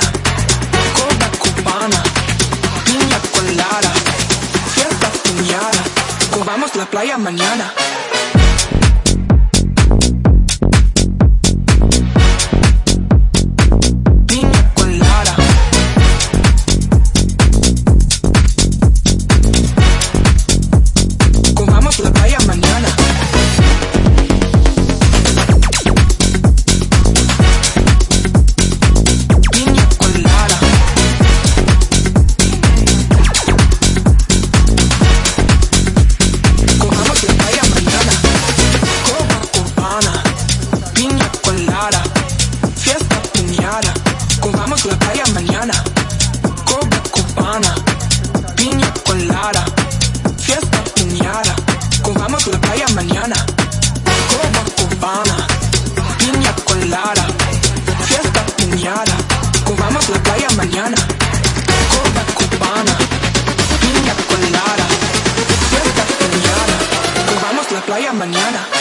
cubana, cubana, piña colada, fiesta piñada, cobamos la playa mañana. Piña colada. Fiesta piñada. Comamos la playa mañana. Copacabana. Piña colada. Fiesta piñada. Comamos la playa mañana. Copacabana. Piña colada. Fiesta piñada. Comamos la playa mañana.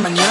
Piña